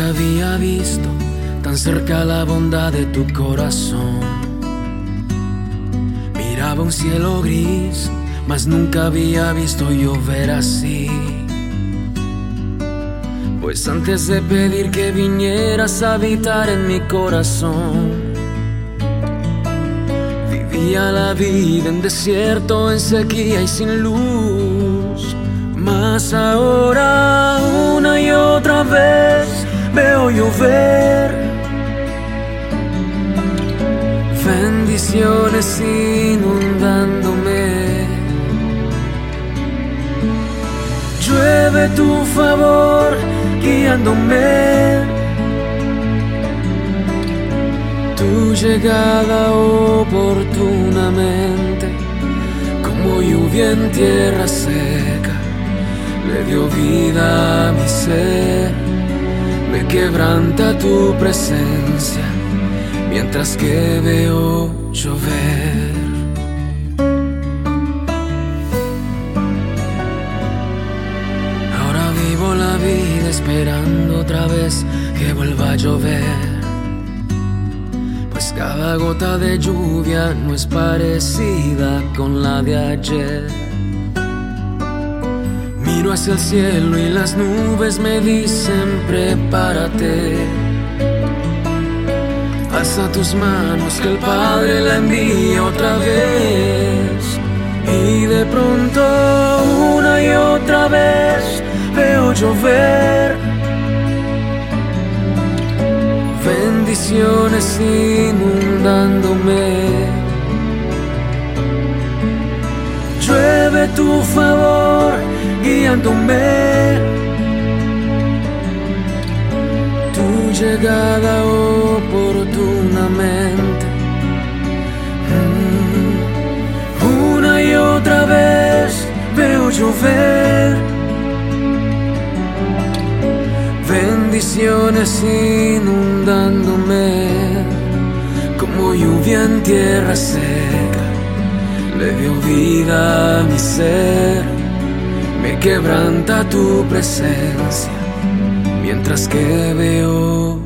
había visto tan cerca la bondad de tu corazón. Miraba un cielo gris, mas nunca había visto llover así. Pues antes de pedir que vinieras a habitar en mi corazón, vivía la vida en desierto, en sequía y sin luz. Mas ahora una y otra vez veo llover bendiciones inundándome. Llueve tu favor guiándome. Tu llegada oportunamente, como lluvia en tierra seca, le dio vida a mi ser. Quebranta tu presencia mientras que veo llover. Ahora vivo la vida esperando otra vez que vuelva a llover. Pues cada gota de lluvia no es parecida con la de ayer. Miro hacia el cielo y las nubes me dicen prepárate. Alza tus manos que el Padre la envía otra vez. Y de pronto una y otra vez veo llover. Bendiciones inundándome. Tu favor guiándome. Tu llegada oportunamente. Mm. Una y otra vez veo llover. Bendiciones inundándome. Como lluvia en tierra seca. Le dio vida a mi ser. Me quebranta tu presencia. Mientras que veo